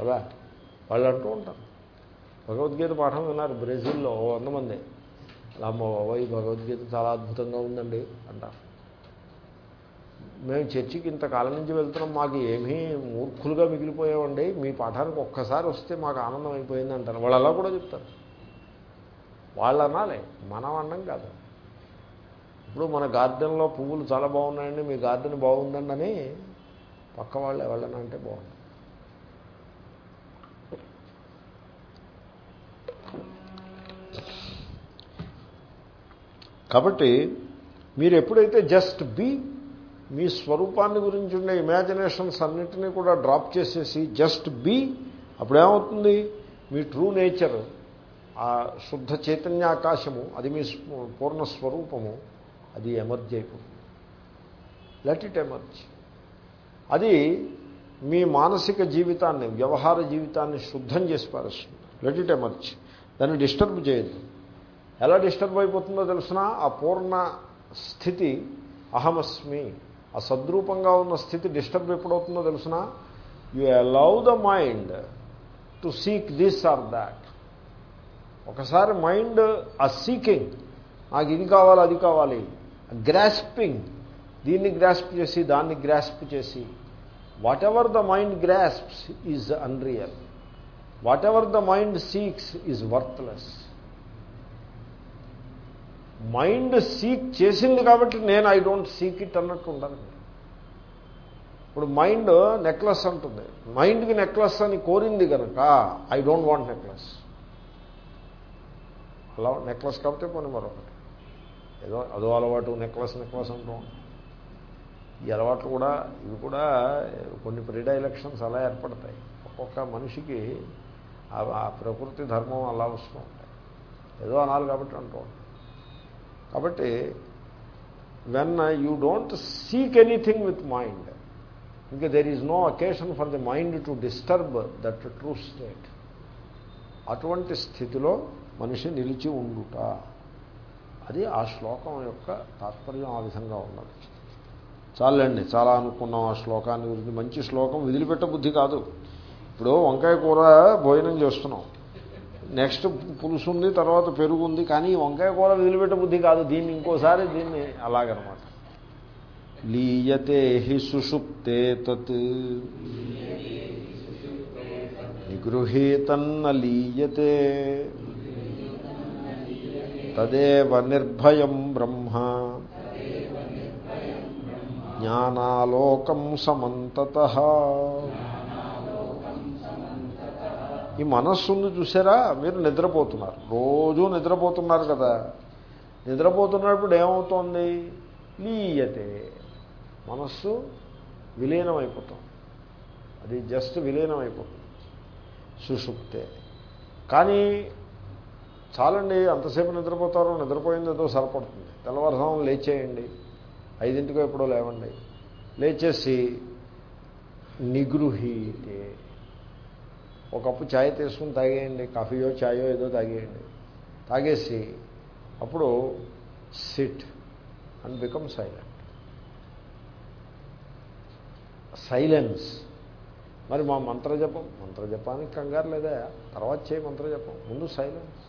కదా? వాళ్ళు అంటూ ఉంటారు. భగవద్గీత పాఠం విన్నారు బ్రెజిల్లో వంద మంది. అమ్మ ఈ భగవద్గీత చాలా అద్భుతంగా ఉందండి అంటారు మేము చర్చికి ఇంతకాలం నుంచి వెళ్తున్నాం మాకు ఏమీ మూర్ఖులుగా మిగిలిపోయామండి. మీ పాఠానికి ఒక్కసారి వస్తే మాకు ఆనందం అయిపోయింది అంటారు. వాళ్ళు అలా కూడా చెప్తారు. వాళ్ళు అనాలి మనం అన్నం కాదు. ఇప్పుడు మన గార్డెన్లో పువ్వులు చాలా బాగున్నాయండి మీ గార్డెన్ బాగుందండి అని పక్క వాళ్ళు ఎవరైనా అంటే బాగుంది. కాబట్టి మీరు ఎప్పుడైతే జస్ట్ బీ మీ స్వరూపాన్ని గురించి ఉండే ఇమాజినేషన్స్ అన్నింటినీ కూడా డ్రాప్ చేసేసి జస్ట్ బీ అప్పుడేమవుతుంది? మీ ట్రూ నేచర్ ఆ శుద్ధ చైతన్య ఆకాశము అది మీ పూర్ణ స్వరూపము అది ఎమర్జ్ అయిపోతుంది. లెట్ ఇట్ ఎమర్జ్ అది మీ మానసిక జీవితాన్ని వ్యవహార జీవితాన్ని శుద్ధం చేసి పారేస్తుంది. లెట్ ఇట్ ఎమర్జ్ దాన్ని డిస్టర్బ్ చేయదు ఎలా డిస్టర్బ్ అయిపోతుందో తెలిసిన? ఆ పూర్ణ స్థితి అహమస్మి. ఆ సద్రూపంగా ఉన్న స్థితి డిస్టర్బ్ ఎప్పుడవుతుందో తెలిసిన? You allow the mind to seek this or that. ఒకసారి మైండ్ ఆ సీకింగ్ నాకు ఇది కావాలి అది కావాలి గ్రాస్పింగ్ దీన్ని గ్రాస్ప్ చేసి దాన్ని గ్రాస్ప్ చేసి whatever the mind grasps is unreal whatever the mind seeks is worthless mind seek చేసింది కాబట్టి నేను ఐ డోంట్ సీక్ ఇట్ అన్నట్టు ఉండాలి. ఇప్పుడు మైండ్ నెక్లెస్ అంటుంది. మైండ్కి నెక్లెస్ అని కోరింది కనుక ఐ డోంట్ వాంట్ నెక్లెస్. అలా నెక్లెస్ కాబట్టి పోనీ మరొకటి. ఏదో అదో అలవాటు నెక్లెస్ నెక్లెస్ అంటూ ఈ అలవాట్లు కూడా ఇవి కూడా కొన్ని ప్రిడైలక్షన్స్ అలా ఏర్పడతాయి. ఒక్కొక్క మనిషికి ఆ ప్రకృతి ధర్మం అలా వస్తూ ఉంటాయి. ఏదో అనాలి కాబట్టి అంటూ ఉంటాయి కాబట్టి when you don't seek anything with mind ఇంకా there is no occasion for the mind to disturb that true state అటువంటి స్థితిలో మనిషి నిలిచి ఉండుట. అది ఆ శ్లోకం యొక్క తాత్పర్యం ఆ విధంగా ఉన్నది. చాలండి చాలా అనుకున్నాం ఆ శ్లోకాన్ని గురించి. మంచి శ్లోకం వదిలిపెట్ట బుద్ధి కాదు. ఇప్పుడు వంకాయ కూర భోజనం చేస్తున్నాం. నెక్స్ట్ పులుసు ఉంది తర్వాత పెరుగు ఉంది కానీ వంకాయ కూర వదిలిపెట్ట బుద్ధి కాదు. దీన్ని ఇంకోసారి దీన్ని అలాగనమాట. లీయతే హి సుషుప్తే తత్. నిగృహీతన్న లీయతే. తదేవ నిర్భయం బ్రహ్మ. జ్ఞానాలోకం సమంతత ఈ మనస్సును చూసారా? మీరు నిద్రపోతున్నారు. రోజూ నిద్రపోతున్నారు కదా. నిద్రపోతున్నప్పుడు ఏమవుతోంది? లీయతే. మనస్సు విలీనం అయిపోతాం అది జస్ట్ విలీనం అయిపోతుంది సుషుప్తే. కానీ చాలండి అంతసేపు నిద్రపోతారో నిద్రపోయింది ఏదో సరిపడుతుంది. తెల్లవారుసం లేచేయండి. ఐదింటికో ఎప్పుడో లేవండి. లేచేసి నిగృహీతే. ఒక కప్పు ఛాయ్ తీసుకుని తాగేయండి కాఫీయో ఛాయో ఏదో తాగేయండి. తాగేసి అప్పుడు sit and become silent silence మరి మా మంత్రజపం మంత్రజపానికి కంగారు లేదా? తర్వాత చేయి మంత్రజపం. ముందు silence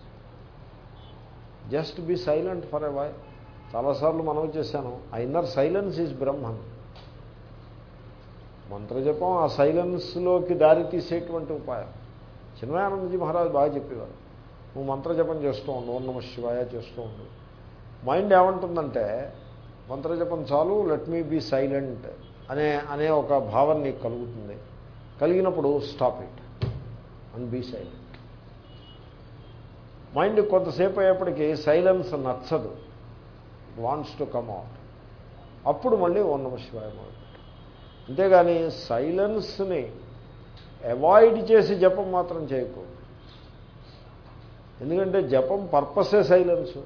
just be silent for a while చాలాసార్లు మనం చేశాను. ఆ ఇన్నర్ సైలెన్స్ ఈజ్ బ్రహ్మన్ మంత్రజపం ఆ సైలెన్స్లోకి దారి తీసేటువంటి ఉపాయం. చిన్మయానందజీ మహారాజు బాగా చెప్పేవారు. నువ్వు మంత్రజపం చేస్తూ ఉండు ఓం నమ శివాయ చేస్తూ ఉండు. మైండ్ ఏమంటుందంటే మంత్రజపం చాలు లెట్ మీ బీ సైలెంట్ అనే అనే ఒక భావన నీకు కలుగుతుంది. కలిగినప్పుడు stop it and be silent. Mind కొంతసేపు అయ్యేప్పటికీ సైలెన్స్ నచ్చదు. Wants to come out. అప్పుడు మళ్ళీ ఓం నమ శివాయ అంతేగాని సైలెన్స్ని అవాయిడ్ చేసి జపం మాత్రం చేయకూడదు ఎందుకంటే జపం పర్పసే సైలెన్స్.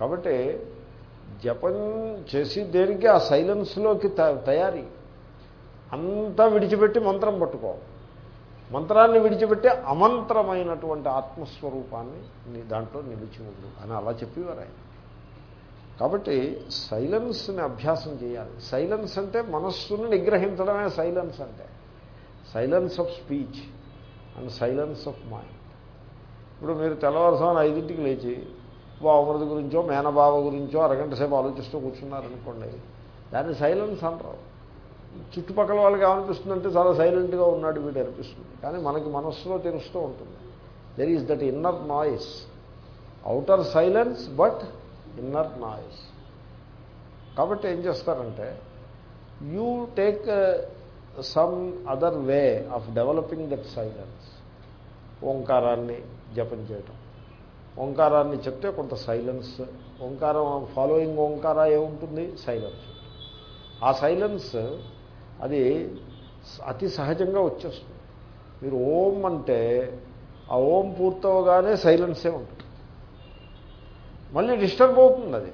కాబట్టి జపం చేసి దేనికి ఆ సైలెన్స్లోకి త- తయారీ. అంతా విడిచిపెట్టి మంత్రం పట్టుకో. మంత్రాన్ని విడిచిపెట్టి అమంత్రమైనటువంటి ఆత్మస్వరూపాన్ని దాంట్లో నిలిచి ఉండు అని అలా చెప్పేవారు ఆయన. కాబట్టి సైలెన్స్ని అభ్యాసం చేయాలి. సైలెన్స్ అంటే మనస్సును నిగ్రహించడమే సైలెన్స్ అంటే. Silence of speech and silence of mind. ఇప్పుడు మీరు తెల్లవారుసామని ఐదింటికి లేచి బావమృతి గురించో మేనబావ గురించో అరగంట సేపు ఆలోచిస్తూ కూర్చున్నారనుకోండి దాన్ని సైలెన్స్ అంటారు. చుట్టుపక్కల వాళ్ళకి ఏమనిపిస్తుందంటే చాలా సైలెంట్గా ఉన్నాడు వీడు అనిపిస్తుంది. కానీ మనకి మనస్సులో తెలుస్తూ ఉంటుంది. There is that inner noise outer silence but inner noise. కాబట్టి ఏం చేస్తారంటే you take some other way of developing that silence. ఓంకారాన్ని జపం చేయటం. ఓంకారాన్ని చెప్తే కొంత సైలెన్స్. ఓంకారం ఫాలోయింగ్ ఓంకార ఏముంటుంది? సైలెన్స్. ఆ సైలెన్స్ అది అతి సహజంగా వచ్చేస్తుంది. మీరు ఓం అంటే ఆ ఓం పూర్తవగానే సైలెన్సే ఉంటుంది. మళ్ళీ డిస్టర్బ్ అవుతుంది అది.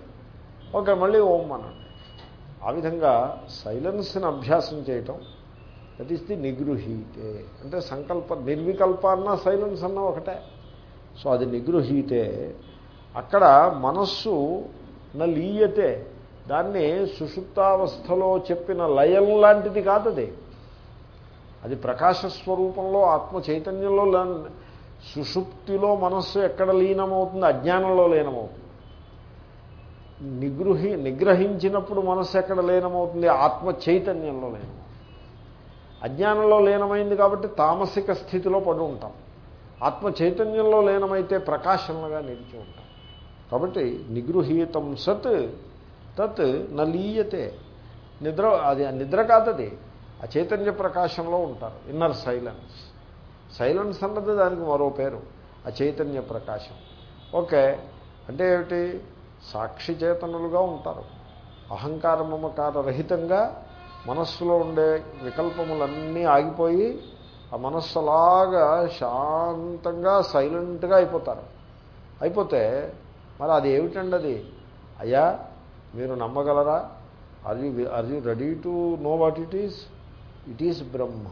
ఓకే మళ్ళీ ఓం అనండి ఆ విధంగా సైలెన్స్ని అభ్యాసం చేయటం దట్ ఈస్ ది నిగృహీతే. అంటే సంకల్ప నిర్వికల్ప అన్న సైలెన్స్ అన్న ఒకటే. సో అది నిగృహీతే. అక్కడ మనస్సు నలీయతే. లీయతే దాన్ని సుషుప్తావస్థలో చెప్పిన లయం లాంటిది కాదది అది. ప్రకాశస్వరూపంలో ఆత్మ చైతన్యంలో సుషుప్తిలో మనస్సు ఎక్కడ లీనమవుతుంది? అజ్ఞానంలో లీనమవుతుంది. నిగృహి నిగ్రహించినప్పుడు మనస్సు ఎక్కడ లీనమవుతుంది? ఆత్మ చైతన్యంలో లీనమవుతుంది అజ్ఞానంలో లీనమైంది కాబట్టి తామసిక స్థితిలో పడి ఉంటాం. ఆత్మ చైతన్యంలో లీనమైతే ప్రకాశంగా నిలిచి ఉంటాం. కాబట్టి నిగృహీతం సత్ తత్ నలీయతే. నిద్ర అది నిద్ర కాదది ఆ చైతన్య ప్రకాశంలో ఉంటారు. Inner silence. సైలెన్స్ అన్నది దానికి మరో పేరు. ఆ చైతన్య ప్రకాశం. ఓకే. అంటే ఏమిటి? సాక్షి చేతనులుగా ఉంటారు. అహంకార మమకార రహితంగా మనస్సులో ఉండే వికల్పములన్నీ ఆగిపోయి ఆ మనస్సు అలాగా శాంతంగా సైలెంట్గా అయిపోతారు. అయిపోతే మరి అది ఏమిటండి అది? అయ్యా మీరు నమ్మగలరా? Are you are you ready to know what it is it is Brahma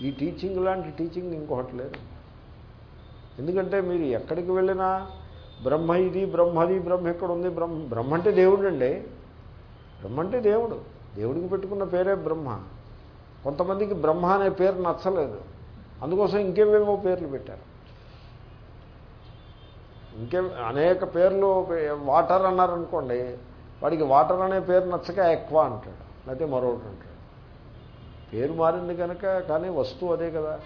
ఈ టీచింగ్ లాంటి టీచింగ్ ఇంకొకటి లేదు. ఎందుకంటే మీరు ఎక్కడికి వెళ్ళినా బ్రహ్మ ఇది బ్రహ్మది బ్రహ్మ ఎక్కడ ఉంది బ్రహ్మ బ్రహ్మ అంటే దేవుడు అండి బ్రహ్మ అంటే దేవుడు. దేవుడికి పెట్టుకున్న పేరే బ్రహ్మ. కొంతమందికి బ్రహ్మ అనే పేరు నచ్చలేదు. అందుకోసం ఇంకేమేమో పేర్లు పెట్టారు. ఇంకే అనేక పేర్లు వాటర్ అన్నారనుకోండి వాడికి వాటర్ అనే పేరు నచ్చక ఎక్కువ అంటాడు లేకపోతే మరొకటి అంటాడు. పేరు మారింది కనుక కానీ వస్తువు అదే కదా.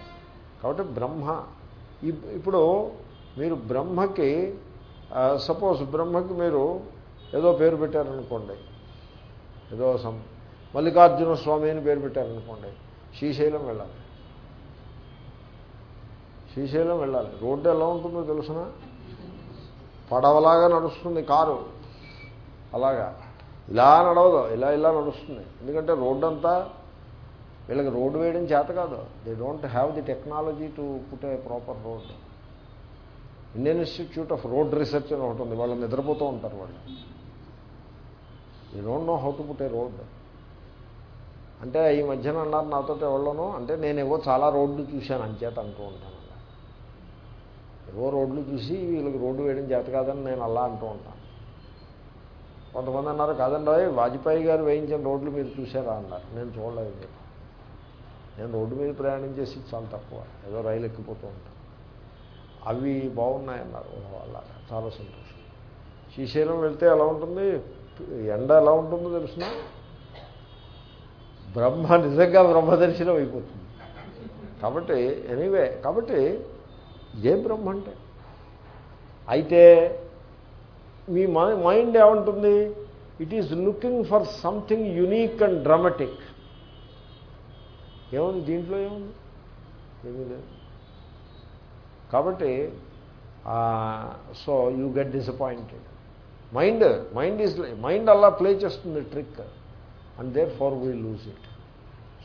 కాబట్టి బ్రహ్మ. ఇప్పుడు మీరు బ్రహ్మకి సపోజ్ బ్రహ్మకి మీరు ఏదో పేరు పెట్టారనుకోండి. ఏదో సం మల్లికార్జున స్వామి అని పేరు పెట్టారనుకోండి. శ్రీశైలం వెళ్ళాలి. శ్రీశైలం వెళ్ళాలి. రోడ్డు ఎలా ఉంటుందో తెలుసునా? పడవలాగా నడుస్తుంది కారు. అలాగా. ఇలా నడవదు. ఇలా ఇలా నడుస్తుంది. ఎందుకంటే రోడ్డు అంతా వీళ్ళకి రోడ్డు వేయడం చేత కాదు. They don't have the technology to put a proper road Indian Institute of Road Research అని ఒకటి ఉంది. వాళ్ళు నిద్రపోతూ ఉంటారు వాళ్ళు. ఈ don't know how to put a road అంటే ఈ మధ్యన అన్నారు నాతో ఎవళ్ళను అంటే నేను చాలా రోడ్లు చూశాను అంచేత అంటూ ఉంటాను. ఏవో రోడ్లు చూసి వీళ్ళకి రోడ్డు వేయడం చేత కాదని నేను అలా అంటూ ఉంటాను. కొంతమంది అన్నారు కాదండి వాజ్పేయి గారు వేయించిన రోడ్లు మీరు చూసారా అన్నారు. నేను చూడలేదు. నేను రోడ్డు మీద ప్రయాణం చేసి చాలా తక్కువ. ఏదో రైలు ఎక్కిపోతూ ఉంటాను. అవి బాగున్నాయన్నారు అలా చాలా సంతోషం. శ్రీశైలం వెళ్తే ఎలా ఉంటుంది? ఎండ ఎలా ఉంటుందో తెలుసిన? బ్రహ్మ నిజంగా బ్రహ్మదర్శనం అయిపోతుంది. కాబట్టి ఎనీవే కాబట్టి ఇదే బ్రహ్మ అంటే? అయితే మీ మైండ్ ఏమంటుంది? It is looking for something unique and dramatic ఏముంది? దీంట్లో ఏముంది? ఏమీ లేదు. కాబట్టి so you get disappointed mind mind is mind అలా ప్లే చేస్తుంది trick and therefore we lose it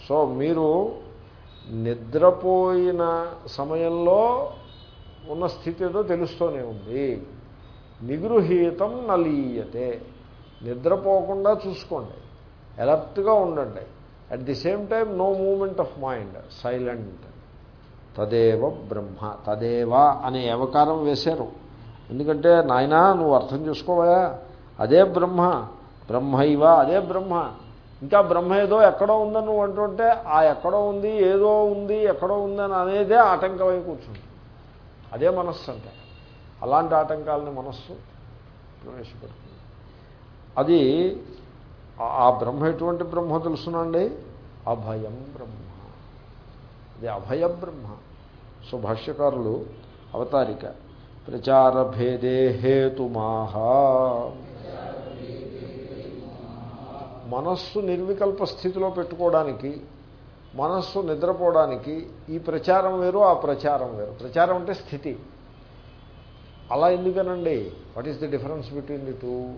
so మీరు నిద్రపోయిన సమయంలో ఉన్న స్థితి ఏదో తెలుస్తూనే ఉంది. నిగృహీతం నలీయతే. నిద్రపోకుండా చూసుకోండి. ఎలర్ట్గా ఉండండి. At the same time no moment of mind silent తదేవ బ్రహ్మ తదేవా అనే ఏవకారం వేశారు. ఎందుకంటే నాయన నువ్వు అర్థం చేసుకోవా అదే బ్రహ్మ బ్రహ్మైవ అదే బ్రహ్మ. ఇంకా బ్రహ్మ ఏదో ఎక్కడో ఉందని నువ్వు అంటుంటే ఆ ఎక్కడో ఉంది ఏదో ఉంది ఎక్కడో ఉందని అనేదే ఆటంకమై కూర్చుంది. అదే మనస్సు అంటే. అలాంటి ఆటంకాలని మనస్సు ప్రవేశపెడుతుంది. అది ఆ బ్రహ్మ ఎటువంటి బ్రహ్మ తెలుసునండి? అభయం బ్రహ్మ. అది అభయ బ్రహ్మ. సో భాష్యకారులు అవతారిక ప్రచార భేదే హేతుమాహ. మనస్సు నిర్వికల్ప స్థితిలో పెట్టుకోవడానికి మనస్సు నిద్రపోవడానికి ఈ ప్రచారం వేరు ఆ ప్రచారం వేరు. ప్రచారం అంటే స్థితి. అలా ఎందుకనండి? What is the difference between the two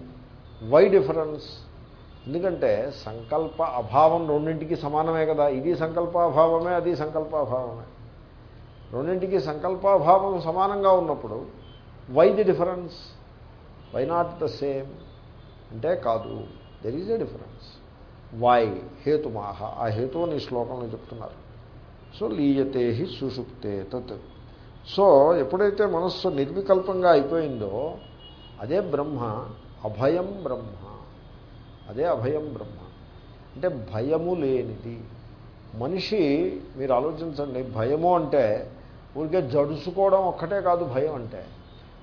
why difference ఎందుకంటే సంకల్ప అభావం రెండింటికి సమానమే కదా. ఇది సంకల్పాభావమే అది సంకల్పాభావమే. రెండింటికి సంకల్పాభావం సమానంగా ఉన్నప్పుడు why the difference why not the same అంటే కాదు. There is a difference why హేతుమాహ. ఆ హేతువుని ఈ శ్లోకంలో చెప్తున్నారు. సో లీయతే హి సుషుప్తే తత్. సో ఎప్పుడైతే మనస్సు నిర్వికల్పంగా అయిపోయిందో అదే బ్రహ్మ అభయం బ్రహ్మ. అదే అభయం బ్రహ్మ. అంటే భయము లేనిది. మనిషి మీరు ఆలోచించండి భయము అంటే ఊరికే జడుసుకోవడం ఒక్కటే కాదు భయం అంటే.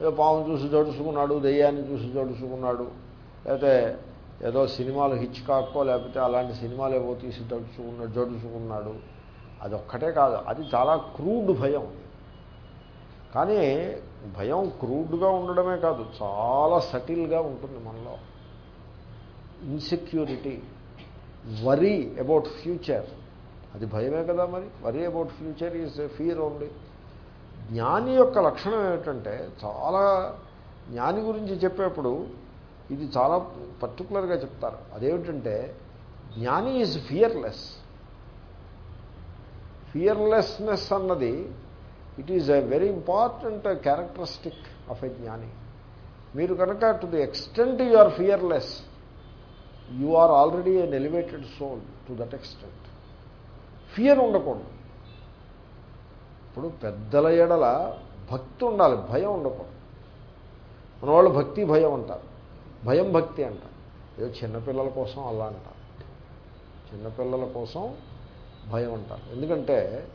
ఏదో పాము చూసి జడుసుకున్నాడు దెయ్యాన్ని చూసి జడుసుకున్నాడు లేకపోతే ఏదో సినిమాలు హిచ్ కాక్కో లేకపోతే అలాంటి సినిమాలు ఏవో తీసి జడుచుకున్నాడు జడుచుకున్నాడు అది ఒక్కటే కాదు. అది చాలా క్రూడ్ భయం. కానీ భయం క్రూడ్గా ఉండడమే కాదు చాలా సటిల్గా ఉంటుంది మనలో. Insecurity worry about future. అది భయమే కదా మరి? Worry about future is fear only. జ్ఞాని యొక్క లక్షణం ఏమిటంటే చాలా జ్ఞాని గురించి చెప్పేప్పుడు ఇది చాలా పర్టికులర్గా చెప్తారు. అదేమిటంటే జ్ఞాని ఈజ్ ఫియర్లెస్. ఫియర్లెస్నెస్ అన్నది it is a very important characteristic of a జ్ఞాని. మీరు కనుక to the extent you are fearless you are already an elevated soul to that extent. Fear ఉండకూడదు. ఇప్పుడు పెద్దల ఎడల భక్తి ఉండాలి భయం ఉండకూడదు. మన వాళ్ళు భక్తి భయం అంటారు. భయం భక్తి అంటారు. ఏదో చిన్నపిల్లల కోసం అలా అంటారు. చిన్నపిల్లల కోసం భయం అంటారు. ఎందుకంటే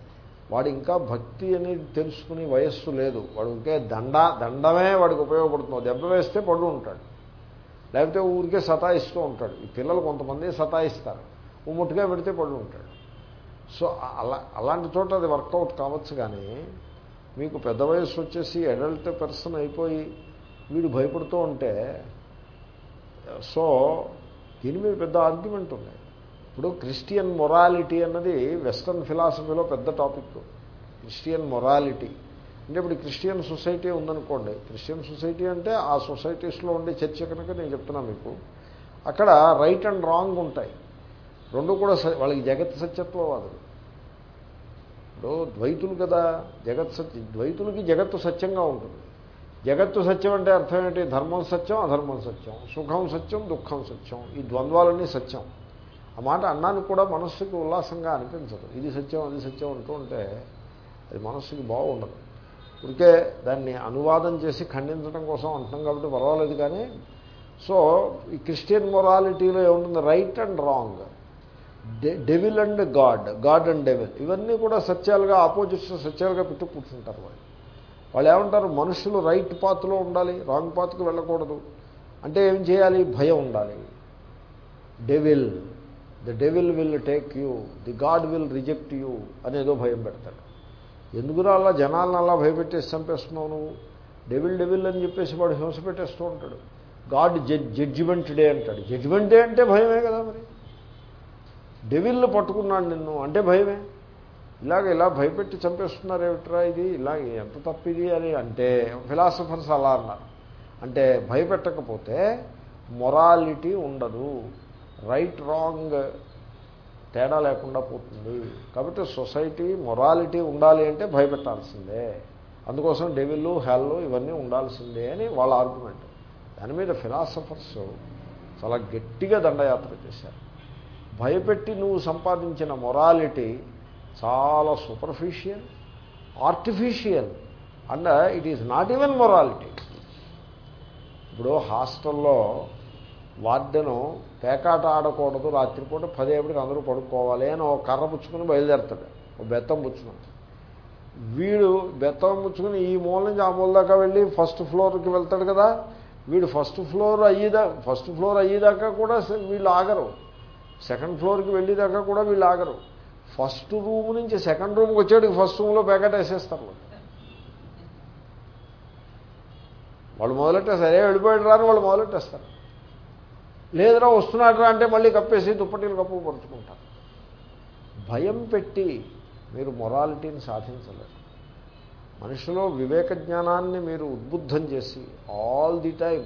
వాడు ఇంకా భక్తి అనేది తెలుసుకునే వయస్సు లేదు. వాడు ఇంకే దండ దండమే వాడికి ఉపయోగపడుతుంది. దెబ్బ వేస్తే పడు ఉంటాడు లేకపోతే ఊరికే సతాయిస్తూ ఉంటాడు. ఈ పిల్లలు కొంతమంది సతాయిస్తారు. ఉమ్మట్టుగా పెడితే పడు ఉంటాడు. సో అలా అలాంటి చోట అది వర్కౌట్ కావచ్చు కానీ మీకు పెద్ద వయసు వచ్చేసి అడల్ట్ పర్సన్ అయిపోయి వీడు భయపడుతూ ఉంటే సో దీని మీద పెద్ద ఆర్గ్యుమెంట్ ఉన్నాయి ఇప్పుడు క్రిస్టియన్ మొరాలిటీ అన్నది వెస్ట్రన్ ఫిలాసఫీలో పెద్ద టాపిక్. Christian morality. అంటే ఇప్పుడు క్రిస్టియన్ సొసైటీ ఉందనుకోండి క్రిస్టియన్ సొసైటీ అంటే ఆ సొసైటీస్లో ఉండే చర్చ కనుక నేను చెప్తున్నా మీకు. అక్కడ రైట్ అండ్ రాంగ్ ఉంటాయి. రెండు కూడా వాళ్ళకి జగత్ సత్యత్వవాదులు ఇప్పుడు ద్వైతులు కదా జగత్ సత్య ద్వైతులకి జగత్తు సత్యంగా ఉంటుంది. జగత్తు సత్యం అంటే అర్థం ఏంటి? ధర్మం సత్యం అధర్మం సత్యం. సుఖం సత్యం దుఃఖం సత్యం. ఈ ద్వంద్వాలన్నీ సత్యం. ఆ మాట అన్నానికి కూడా మనస్సుకి ఉల్లాసంగా అనిపించదు. ఇది సత్యం అది సత్యం అంటూ ఉంటే అది మనస్సుకి బాగుండదు. ఇంకే దాన్ని అనువాదం చేసి ఖండించడం కోసం అంటున్నాం కాబట్టి పర్వాలేదు కానీ సో ఈ క్రిస్టియన్ మొరాలిటీలో ఏముంటుంది? Right and wrong devil and God God and devil ఇవన్నీ కూడా సత్యాలుగా ఆపోజిట్స్ సత్యాలుగా పెట్టు కూర్చుంటారు వాళ్ళు. వాళ్ళు ఏమంటారు? మనుషులు రైట్ పాత్లో ఉండాలి రాంగ్ పాత్కి వెళ్ళకూడదు. అంటే ఏం చేయాలి? భయం ఉండాలి. Devil the devil will take you the God will reject you అనేదో భయం పెడతాడు. ఎందుకురా అలా జనాలను అలా భయపెట్టేసి చంపేస్తున్నావు నువ్వు? డెవిల్ డెవిల్ అని చెప్పేసి వాడు హింస పెట్టేస్తూ ఉంటాడు. గాడ్ జడ్ జడ్జిమెంట్ డే అంటాడు. జడ్జిమెంట్ డే అంటే భయమే కదా మరి. డెవిల్ని పట్టుకున్నాడు నిన్ను అంటే భయమే. ఇలాగ ఇలా భయపెట్టి చంపేస్తున్నారేమిట్రా ఇది? ఇలాగ ఎంత తప్పిది అని అంటే ఫిలాసఫర్స్ అలా అన్నారు. అంటే భయపెట్టకపోతే మొరాలిటీ ఉండదు. రైట్ రాంగ్ తేడా లేకుండా పోతుంది. కాబట్టి సొసైటీ మొరాలిటీ ఉండాలి అంటే భయపెట్టాల్సిందే. అందుకోసం డెవిల్లు హెల్లు ఇవన్నీ ఉండాల్సిందే అని వాళ్ళ ఆర్గ్యుమెంట్. దాని మీద ఫిలాసఫర్స్ చాలా గట్టిగా దండయాత్ర చేశారు. భయపెట్టి నువ్వు సంపాదించిన మొరాలిటీ చాలా superficial artificial and it is not even morality ఇప్పుడు హాస్టల్లో వార్డెను పేకాట ఆడకూడదు రాత్రిపూట పదేపటికి అందరూ పడుకోవాలి అని ఒక కర్ర పుచ్చుకుని బయలుదేరుతాడు. ఒక బెత్తం పుచ్చుకుని. వీడు బెత్తం పుచ్చుకుని ఈ మూల నుంచి ఆ మూల దాకా వెళ్ళి ఫస్ట్ ఫ్లోర్కి వెళ్తాడు కదా. వీడు ఫస్ట్ ఫ్లోర్ అయ్యేదా ఫస్ట్ ఫ్లోర్ అయ్యేదాకా కూడా వీళ్ళు ఆగరు. సెకండ్ ఫ్లోర్కి వెళ్ళేదాకా కూడా వీళ్ళు ఆగరు. ఫస్ట్ రూమ్ నుంచి సెకండ్ రూమ్కి వచ్చాడు ఫస్ట్ రూమ్లో పేకాట వేసేస్తారు. వాళ్ళు మొదలెట్టేస్తారు. ఏ వెళ్ళిపోయాడు రాని వాళ్ళు మొదలెట్టేస్తారు. లేదురా వస్తున్నాడు అంటే మళ్ళీ కప్పేసి దుప్పటిలు కప్పు పరుచుకుంటారు. భయం పెట్టి మీరు మొరాలిటీని సాధించలేరు. మనిషిలో వివేక జ్ఞానాన్ని మీరు ఉద్బుద్ధం చేసి ఆల్ ది టైం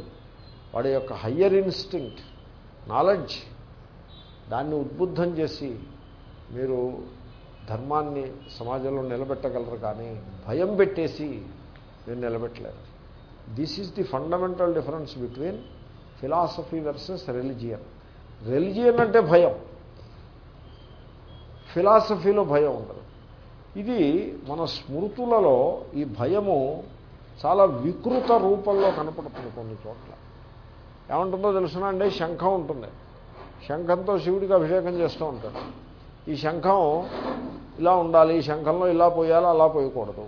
వాడి యొక్క హయ్యర్ ఇన్స్టింక్ట్ నాలెడ్జ్ దాన్ని ఉద్బుద్ధం చేసి మీరు ధర్మాన్ని సమాజంలో నిలబెట్టగలరు కానీ భయం పెట్టేసి మీరు నిలబెట్టలేరు. This is the fundamental difference between philosophy versus religion. Religion అంటే భయం. ఫిలాసఫీలో భయం ఉండదు. ఇది మన స్మృతులలో ఈ భయము చాలా వికృత రూపంలో కనపడుతుంది కొన్ని చోట్ల. ఏమంటుందో తెలుసునా అండి? శంఖం ఉంటుంది. శంఖంతో శివుడికి అభిషేకం చేస్తూ ఉంటాడు. ఈ శంఖం ఇలా ఉండాలి ఈ శంఖంలో ఇలా పోయాలి అలా పోయకూడదు.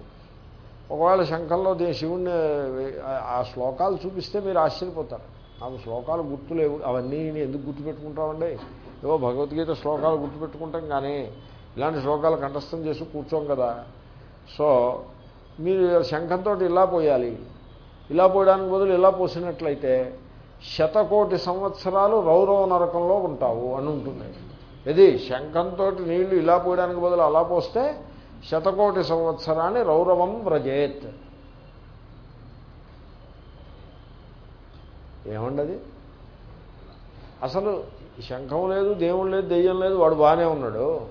ఒకవేళ శంఖంలో శివుణ్ణి ఆ శ్లోకాలు చూపిస్తే మీరు ఆశ్చర్యపోతారు. ఆమె శ్లోకాలు గుర్తులేవు అవన్నీ నేను ఎందుకు గుర్తుపెట్టుకుంటామండి ఏవో భగవద్గీత శ్లోకాలు గుర్తుపెట్టుకుంటాం కానీ ఇలాంటి శ్లోకాలు కంఠస్థం చేసి కూర్చోం కదా. సో మీరు శంఖంతో ఇలా పోయాలి. ఇలా పోయడానికి బదులు ఇలా పోసినట్లయితే శతకోటి సంవత్సరాలు రౌరవ నరకంలో ఉంటావు అని ఉంటుంది. ఇది శంఖంతో నీళ్ళు ఇలా పోయడానికి బదులు అలా పోస్తే శతకోటి సంవత్సరాన్ని రౌరవం వ్రజేత్. ఏమండది? అసలు శంఖం లేదు దేవుడు లేదు దెయ్యం లేదు వాడు బాగానే ఉన్నాడు.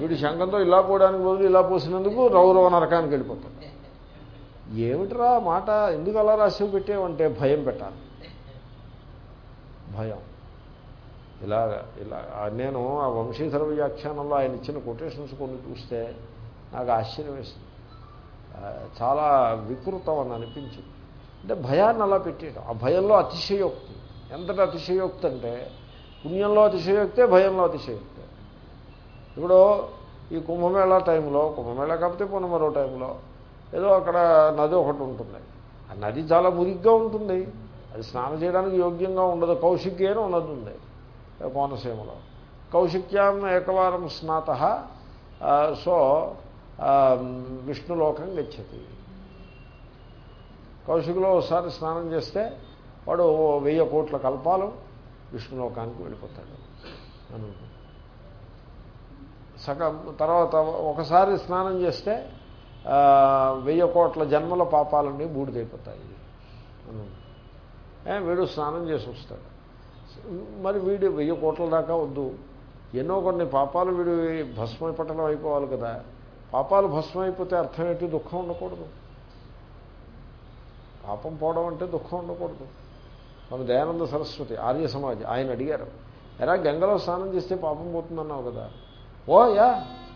వీడు శంఖంతో ఇలా పోవడానికి బదులు ఇలా పోసినందుకు రౌరవ నరకానికి వెళ్ళిపోతాడు. ఏమిట్రా మాట? ఎందుకు అలా రాసి పెట్టేవంటే భయం పెట్టాలి. భయం. ఇలా ఇలా నేను ఆ వంశీధర వ్యాఖ్యానంలో ఆయన ఇచ్చిన కొటేషన్స్ కొన్ని చూస్తే నాకు ఆశ్చర్యం వేసింది. చాలా వికృతం అని అనిపించింది. అంటే భయాన్ని అలా పెట్టేయడం ఆ భయంలో అతిశయోక్తి. ఎంతటి అతిశయోక్తి అంటే పుణ్యంలో అతిశయోక్తే భయంలో అతిశయోక్తే. ఇప్పుడు ఈ కుంభమేళా టైంలో కుంభమేళా కాకపోతే పోనీ మరో టైంలో ఏదో అక్కడ నది ఒకటి ఉంటుంది. ఆ నది చాలా మురిగ్గా ఉంటుంది. అది స్నానం చేయడానికి యోగ్యంగా ఉండదు. కౌశిక్యేన ఉన్నది ఉంది కోనసీమలో. కౌశిక్యాం ఏకవారం స్నాత సో విష్ణులోకం గచ్చతి. కౌశికలో ఒకసారి స్నానం చేస్తే వాడు వెయ్యి కోట్ల కల్పాలు విష్ణులోకానికి వెళ్ళిపోతాడు. అని సగం తర్వాత ఒకసారి స్నానం చేస్తే వెయ్యి కోట్ల జన్మల పాపాలన్నీ బూడిదైపోతాయి. అని వీడు స్నానం చేసి వస్తాడు. మరి వీడు వెయ్యి కోట్ల దాకా వద్దు. ఎన్నో కొన్ని పాపాలు వీడు భస్మైపట్టడం అయిపోవాలి కదా. పాపాలు భస్మైపోతే అర్థం ఏంటి? దుఃఖం ఉండకూడదు. పాపం పోవడం అంటే దుఃఖం ఉండకూడదు. మన దయానంద సరస్వతి ఆర్య సమాజ్ ఆయన అడిగారు ఎలా గంగలో స్నానం చేస్తే పాపం పోతుందన్నావు కదా? ఓ యా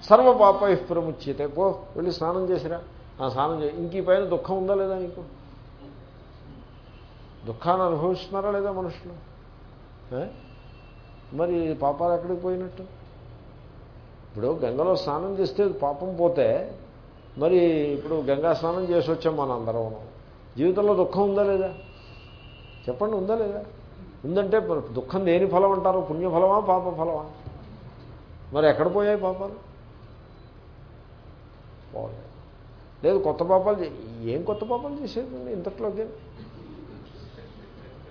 సర్వ పాప ప్రముచ్యతే. పో వెళ్ళి స్నానం చేసిరా. ఆ స్నానం చే ఇంక ఈ పైన దుఃఖం ఉందా లేదా నీకు? దుఃఖాన్ని అనుభవిస్తున్నారా లేదా మనుషులు? మరి పాపాలు ఎక్కడికి పోయినట్టు? ఇప్పుడు గంగలో స్నానం చేస్తే పాపం పోతే మరి ఇప్పుడు గంగా స్నానం చేసి వచ్చాం మన అందరం జీవితంలో దుఃఖం ఉందా లేదా? చెప్పండి ఉందా లేదా? ఉందంటే దుఃఖం దేని ఫలం అంటారు? పుణ్యఫలమా పాప ఫలమా? మరి ఎక్కడ పోయాయి పాపాలు? పోలేదు. లేదు కొత్త పాపాలు ఏం కొత్త పాపాలు చేసేది ఇంతట్లోకి?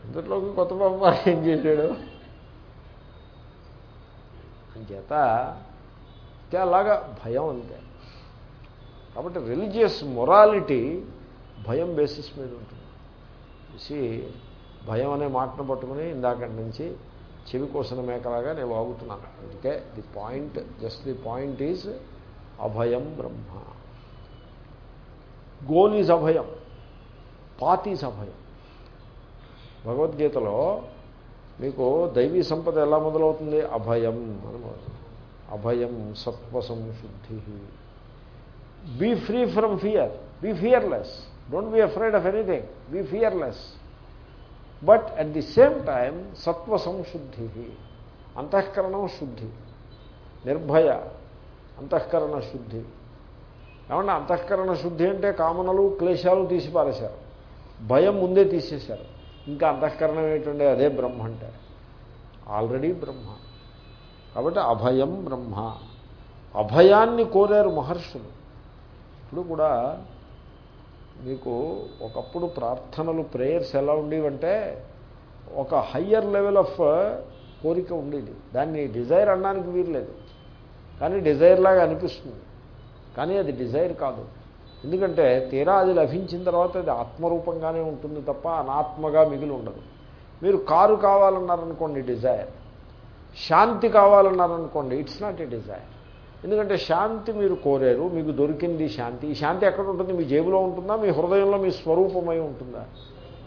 ఇంతట్లోకి కొత్త పాపాలు ఏం చేశాడు? అంచేత అలాగా భయం అంతే. కాబట్టి రిలీజియస్ మొరాలిటీ భయం బేసిస్ మీద ఉంటుంది. చూసి భయం అనే మాటను పట్టుకుని ఇందాక నుంచి చెవి కోసిన మేకలాగా నేను వాగుతున్నాను. అందుకే the point just the point is అభయం బ్రహ్మ. గోల్ ఈజ్ అభయం. పాత్ ఈజ్ అభయం. భగవద్గీతలో మీకు దైవీ సంపద ఎలా మొదలవుతుంది? అభయం అని అభయం సత్వ సంశుద్ధి be free from fear be fearless don't be afraid of anything be fearless but at the same time సత్వ సంశుద్ధి అంతఃకరణం శుద్ధి నిర్భయ అంతఃకరణ శుద్ధి ఏమన్నా అంతఃకరణ శుద్ధి అంటే కామనలు క్లేశాలు తీసి పారేశారు భయం ముందే తీసేశారు. ఇంకా అంతఃకరణం ఏంటంటే అదే బ్రహ్మ అంటే. ఆల్రెడీ బ్రహ్మ. కాబట్టి అభయం బ్రహ్మ. అభయాన్ని కోరారు మహర్షులు. ఇప్పుడు కూడా మీకు ఒకప్పుడు ప్రార్థనలు ప్రేయర్స్ ఎలా ఉండేవంటే ఒక హయ్యర్ లెవెల్ ఆఫ్ కోరిక ఉండేది. దాన్ని డిజైర్ అనడానికి వీల్లేదు. కానీ డిజైర్ లాగా అనిపిస్తుంది. కానీ అది డిజైర్ కాదు. ఎందుకంటే తీరా అది లభించిన తర్వాత అది ఆత్మరూపంగానే ఉంటుంది తప్ప అనాత్మగా మిగిలి ఉండదు. మీరు కారు కావాలన్నారనుకోండి డిజైర్. శాంతి కావాలన్నారనుకోండి ఇట్స్ నాట్ ఏ డిజైర్ ఎందుకంటే శాంతి మీరు కోరారు మీకు దొరికింది శాంతి. ఈ శాంతి ఎక్కడ ఉంటుంది? మీ జేబులో ఉంటుందా? మీ హృదయంలో మీ స్వరూపమై ఉంటుందా?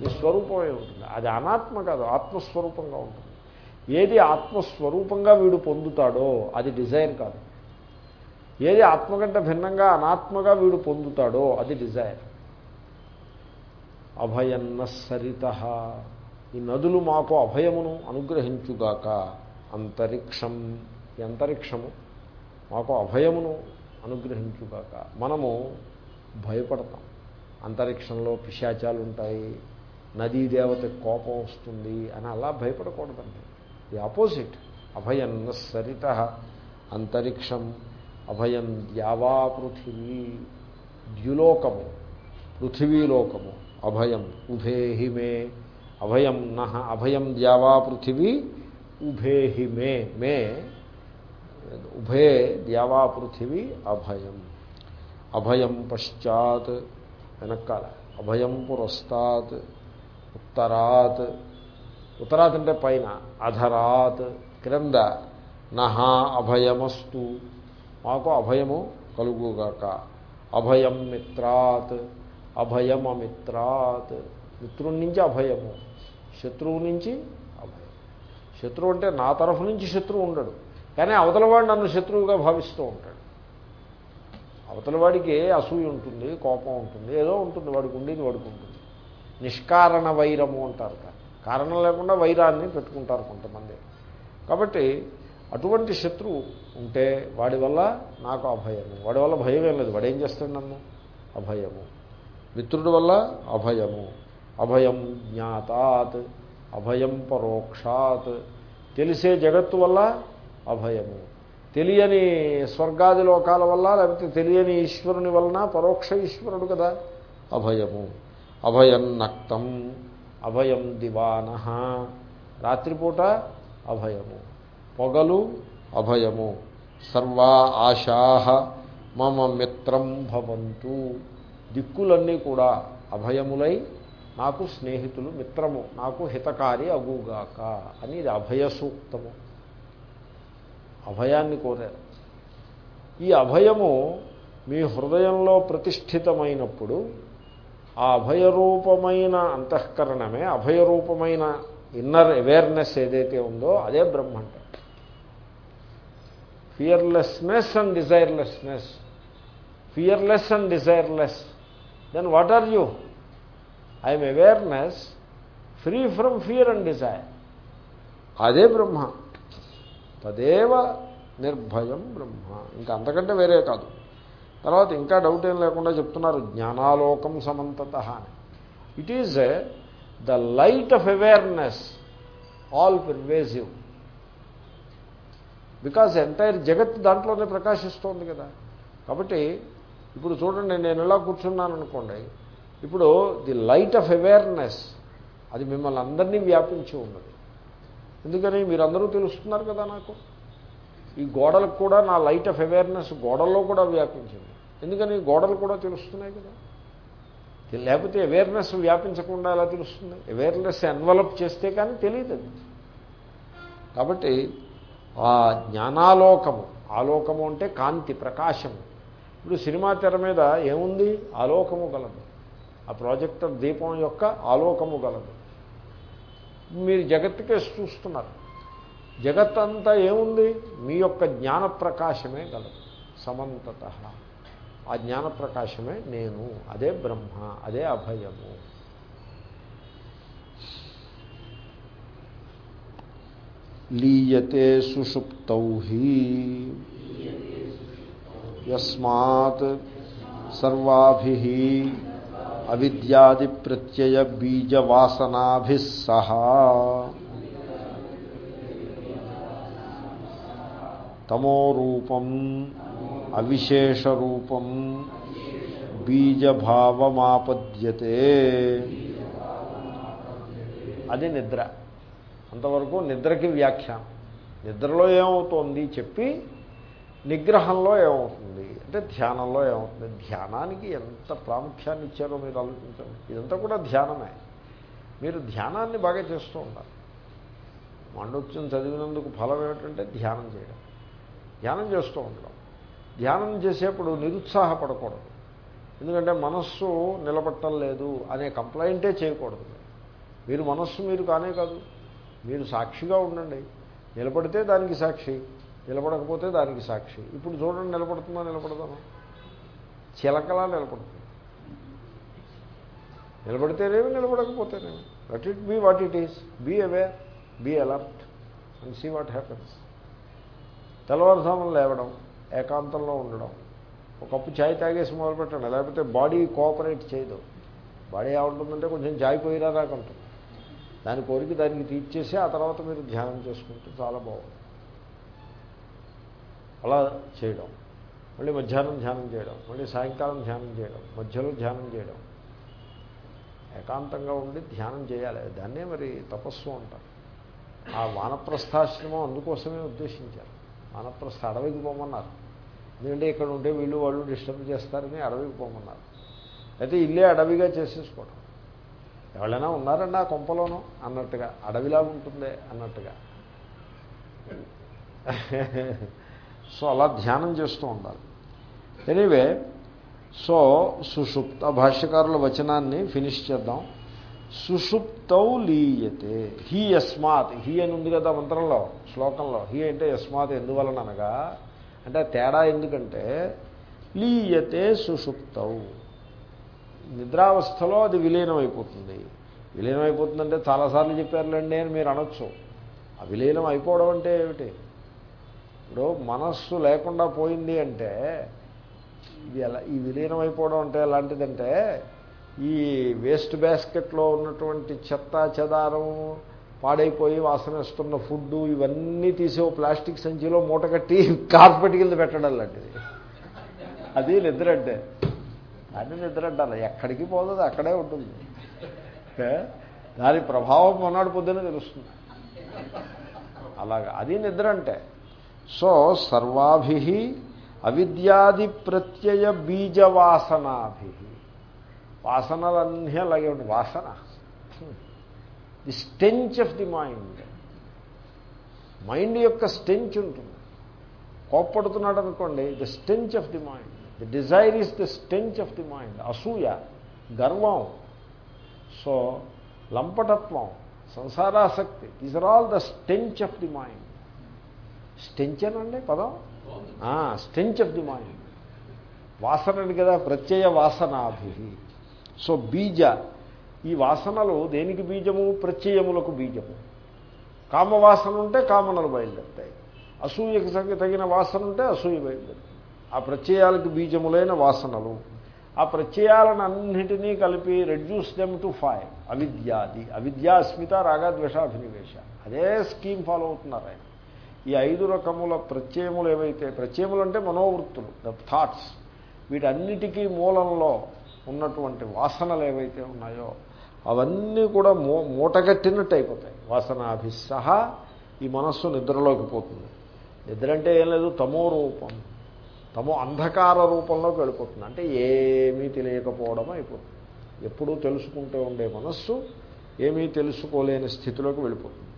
మీ స్వరూపమై ఉంటుందా? అది అనాత్మ కాదు ఆత్మస్వరూపంగా ఉంటుంది. ఏది ఆత్మస్వరూపంగా వీడు పొందుతాడో అది డిజైర్ కాదు. ఏది ఆత్మ కంటే భిన్నంగా అనాత్మగా వీడు పొందుతాడో అది డిజైర్. అభయన్న సరిత. ఈ నదులు మాకు అభయమును అనుగ్రహించుగాక అంతరిక్షం అంతరిక్షము మాకు అభయమును అనుగ్రహించుగాక. మనము భయపడతాం. అంతరిక్షంలో పిశాచాలు ఉంటాయి నదీ దేవత కోపం వస్తుంది అని అలా భయపడకూడదండి. ది ఆపోజిట్ అభయన్న సరిత. అంతరిక్షం అభయం ద్యావా పృథివీ ద్యులోకము. పృథివీలోకము. అభయం ఉభేహి మే. అభయం నహ అభయం ద్యావా పృథివీ ఉభేహి మే. మే ఉభే ద్యావా పృథివీ అభయం. అభయం పశ్చాత్ వెనకాల అభయం పురస్తాత్ ఉత్తరాత్. ఉత్తరాత్ అంటే పైన. అధరాత్ క్రింద. నహా అభయమస్తు. మాకు అభయము కలుగుగాక. అభయం మిత్రాత్. అభయం అమిత్రాత్ మిత్రుడి నుంచి అభయము. శత్రువు నుంచి అభయం. శత్రువు అంటే నా తరఫు నుంచి శత్రువు ఉండడు. కానీ అవతలవాడు నన్ను శత్రువుగా భావిస్తూ ఉంటాడు. అవతలవాడికి అసూయ ఉంటుంది కోపం ఉంటుంది ఏదో ఉంటుంది వాడికి ఉండేది వాడికి ఉంటుంది. నిష్కారణ వైరము అంటారు కారణం లేకుండా వైరాన్ని పెట్టుకుంటారు కొంతమంది. కాబట్టి అటువంటి శత్రువు ఉంటే వాడి వల్ల నాకు అభయము. వాడి వల్ల భయం ఏం లేదు. వాడు ఏం చేస్తాడు నన్ను? అభయము. మిత్రుడి వల్ల అభయము. అభయం జ్ఞాతాత్ అభయం పరోక్షాత్. తెలిసే జగత్తు వల్ల అభయము. తెలియని స్వర్గాది లోకాల వల్ల లేకపోతే తెలియని ఈశ్వరుని వలన పరోక్ష ఈశ్వరుడు కదా అభయము. అభయం నక్తం అభయం దివాన. రాత్రిపూట అభయము. పొగలు అభయము. సర్వా ఆశా మమ మిత్రం భవంతు. దిక్కులన్నీ కూడా అభయములై నాకు స్నేహితులు మిత్రము నాకు హితకారి అగుగాక అని ఇది అభయ సూక్తము అభయాన్ని కోరారు. ఈ అభయము మీ హృదయంలో ప్రతిష్ఠితమైనప్పుడు ఆ అభయరూపమైన అంతఃకరణమే అభయరూపమైన ఇన్నర్ అవేర్నెస్ ఏదైతే ఉందో అదే బ్రహ్మ అంటే fearlessness and desirelessness fearless and desireless then what are you I'm awareness free from fear and desire అదే బ్రహ్మ. తదేవ నిర్భయం బ్రహ్మ. ఇంకా అంతకంటే వేరే కాదు. తర్వాత ఇంకా డౌట్ ఏం లేకుండా చెప్తున్నారు జ్ఞానాలోకం సమంతత అని. It is the light of awareness all pervasive because entire జగత్ దాంట్లోనే ప్రకాశిస్తోంది కదా. కాబట్టి ఇప్పుడు చూడండి నేను ఎలా కూర్చున్నాను అనుకోండి. ఇప్పుడు ది లైట్ ఆఫ్ అవేర్నెస్ అది మిమ్మల్ని అందరినీ వ్యాపించి ఉన్నది. ఎందుకని మీరందరూ తెలుస్తున్నారు కదా నాకు? ఈ గోడలకు కూడా నా లైట్ ఆఫ్ అవేర్నెస్ గోడల్లో కూడా వ్యాపించింది. ఎందుకని గోడలు కూడా తెలుస్తున్నాయి కదా? లేకపోతే అవేర్నెస్ వ్యాపించకుండా ఎలా తెలుస్తుంది? అవేర్నెస్ ఎన్వలప్ చేస్తే కానీ తెలియదు అది. కాబట్టి ఆ జ్ఞానాలోకము ఆలోకము అంటే కాంతి ప్రకాశము. ఇప్పుడు సినిమా తెర మీద ఏముంది? ఆలోకము గలదు. ఆ ప్రాజెక్టర్ దీపం యొక్క ఆలోకము గలదు. మీరు జగత్తుకే చూస్తున్నారు జగత్ అంతా ఏముంది మీ యొక్క జ్ఞాన ప్రకాశమే గలదు సమంతత ఆ జ్ఞాన ప్రకాశమే నేను అదే బ్రహ్మ అదే అభయము లీయతే సుషుప్త యస్మాత్ సర్వాభి అవిద్యాది ప్రత్యయ బీజవాసనాభి సహా. తమోరూపం అవిశేషరూపం బీజభావమాపద్యతే. అది నిద్ర. అంతవరకు నిద్రకి వ్యాఖ్యానం. నిద్రలో ఏమవుతోంది చెప్పి నిగ్రహంలో ఏమవుతుంది? అంటే ధ్యానంలో ఏమవుతుంది? ధ్యానానికి ఎంత ప్రాముఖ్యాన్ని ఇచ్చారో మీరు ఆలోచించండి. ఇదంతా కూడా ధ్యానమే. మీరు ధ్యానాన్ని బాగా చేస్తూ ఉండాలి. మండోత్సవం చదివినందుకు ఫలం ఏమిటంటే ధ్యానం చేయడం. ధ్యానం చేస్తూ ఉండడం. ధ్యానం చేసేప్పుడు నిరుత్సాహపడకూడదు. ఎందుకంటే మనస్సు నిలబట్టం లేదు అనే కంప్లైంటే చేయకూడదు. మీరు మనస్సు మీరు కానే కాదు. మీరు సాక్షిగా ఉండండి. నిలబడితే దానికి సాక్షి. నిలబడకపోతే దానికి సాక్షి. ఇప్పుడు చూడండి నిలబడుతుందా నిలబడదామా చిలకలా నిలబడుతుంది. నిలబడితేనేమి నిలబడకపోతేనేమి. Let it be what it is be aware be alert and see what happens తెల్లవారుజామున లేవడం ఏకాంతంలో ఉండడం. ఒక కప్పు ఛాయ్ తాగేసి మొదలుపెట్టండి. లేకపోతే బాడీ కోఆపరేట్ చేయదు. బాడీ ఏమంటుందంటే కొంచెం ఛాయ్ పోయినా ఉంటుంది. దాని కోరిక దానికి తీర్చేసి ఆ తర్వాత మీరు ధ్యానం చేసుకుంటే చాలా బాగుంది అలా చేయడం. మళ్ళీ మధ్యాహ్నం ధ్యానం చేయడం. మళ్ళీ సాయంకాలం ధ్యానం చేయడం. మధ్యలో ధ్యానం చేయడం. ఏకాంతంగా ఉండి ధ్యానం చేయాలి. దాన్నే మరి తపస్సు అంటారు. ఆ వానప్రస్థాశ్రమం అందుకోసమే ఉద్దేశించారు. వానప్రస్థ అడవికి పోమన్నారు. ఎందుకంటే ఇక్కడ ఉంటే వీళ్ళు వాళ్ళు డిస్టర్బ్ చేస్తారని అడవికి పోమన్నారు. అయితే ఇల్లే అడవిగా చేసేసుకోవడం ఎవరైనా ఉన్నారండి ఆ కొంపలోనూ అన్నట్టుగా. అడవిలా ఉంటుందే అన్నట్టుగా. సో అలా ధ్యానం చేస్తూ ఉండాలి. ఎనీవే సో సుషుప్త భాష్యకారుల వచనాన్ని ఫినిష్ చేద్దాం. సుషుప్తౌ లీయతే హీ యస్మాత్ హీ అని ఉంది కదా మంత్రంలో శ్లోకంలో హీ అంటే యస్మాత్ ఎందువలన అనగా అంటే తేడా ఎందుకంటే లీయతే సుషుప్తౌ. నిద్రావస్థలో అది విలీనం అయిపోతుంది విలీనం అయిపోతుందంటే చాలాసార్లు చెప్పారులేండి అని మీరు అనొచ్చు. ఆ విలీనం అయిపోవడం అంటే ఏమిటి? ఇప్పుడు మనస్సు లేకుండా పోయింది అంటే ఇది ఎలా ఈ విలీనం అయిపోవడం అంటే ఎలాంటిదంటే ఈ వేస్ట్ బాస్కెట్లో ఉన్నటువంటి చెత్త చెదారం పాడైపోయి వాసనేస్తున్న ఫుడ్ ఇవన్నీ తీసే ప్లాస్టిక్ సంచిలో మూట కట్టి కార్పెట్ కింద పెట్టడం లాంటిది. అది నిద్ర అంటే. అది నిద్ర అంటారు. ఎక్కడికి పోతుంది అక్కడే ఉంటుంది. దాని ప్రభావం మొన్నటి పొద్దున తెలుస్తుంది. అలాగా అది నిద్ర అంటే. సో సర్వాభి అవిద్యాది ప్రత్యయ బీజవాసనాభి. వాసనలన్నీ అలాగే ఉండి వాసన. The stench of the mind mind యొక్క స్టెంచ్ ఉంటుంది. కోప్పడుతున్నాడు అనుకోండి the stench of the mind the desire is the stench of the mind అసూయ గర్వం. సో లంపటత్వం సంసారాసక్తి. These are all the stench of the mind stench అనండి పదం? Stench of the mind. వాసనని కదా ప్రత్యయ వాసనాభి. సో బీజ ఈ వాసనలు దేనికి బీజము? ప్రత్యయములకు బీజము. కామవాసన ఉంటే కామనలు బయలుదేరుతాయి. అసూయకి తగిన వాసన ఉంటే అసూయ బయలుదేరుతాయి ఆ ప్రత్యయాలకు బీజములైన వాసనలు. ఆ ప్రత్యయాలను అన్నిటినీ కలిపి రెడ్యూస్ దెమ్ టు ఫైవ్ అవిద్యాది. అవిద్యా అస్మిత రాగద్వేషాభినివేశ అదే స్కీమ్ ఫాలో అవుతున్నారు ఆయన. ఈ ఐదు రకముల ప్రత్యయములు ఏవైతే ప్రత్యయములు అంటే మనోవృత్తులు ద థాట్స్ వీటన్నిటికీ మూలంలో ఉన్నటువంటి వాసనలు ఏవైతే ఉన్నాయో అవన్నీ కూడా మూ మూటగట్టినట్టు అయిపోతాయి. వాసనాభిస్సహా ఈ మనస్సు నిద్రలోకి పోతుంది. నిద్ర అంటే ఏం లేదు తమో రూపం. తమో అంధకార రూపంలోకి వెళ్ళిపోతుంది. అంటే ఏమీ తెలియకపోవడం అయిపోతుంది. ఎప్పుడూ తెలుసుకుంటూ ఉండే మనస్సు ఏమీ తెలుసుకోలేని స్థితిలోకి వెళ్ళిపోతుంది.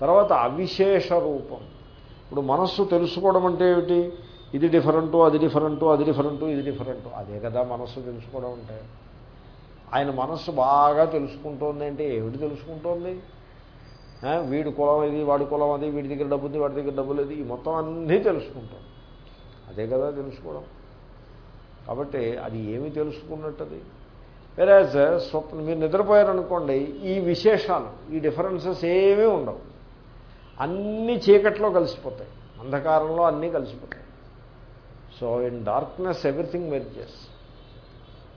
తర్వాత అవిశేష రూపం. ఇప్పుడు మనస్సు తెలుసుకోవడం అంటే ఏమిటి? ఇది డిఫరెంటు అది డిఫరెంటు అది డిఫరెంటు ఇది డిఫరెంటు. అదే కదా మనస్సు తెలుసుకోవడం అంటే. ఆయన మనస్సు బాగా తెలుసుకుంటోంది అంటే ఏమిటి తెలుసుకుంటోంది? వీడి కులం ఇది వాడి కులం అది వీడి దగ్గర డబ్బు ఉంది వాడి దగ్గర డబ్బు లేదు. ఈ మొత్తం అన్నీ తెలుసుకుంటాం అదే కదా తెలుసుకోవడం. కాబట్టి అది ఏమి తెలుసుకున్నట్టది? వేరే స్వప్న మీరు నిద్రపోయారనుకోండి ఈ విశేషాలు ఈ డిఫరెన్సెస్ ఏమీ ఉండవు. అన్ని చీకట్లో కలిసిపోతాయి. అంధకారంలో అన్నీ కలిసిపోతాయి. So in darkness everything merges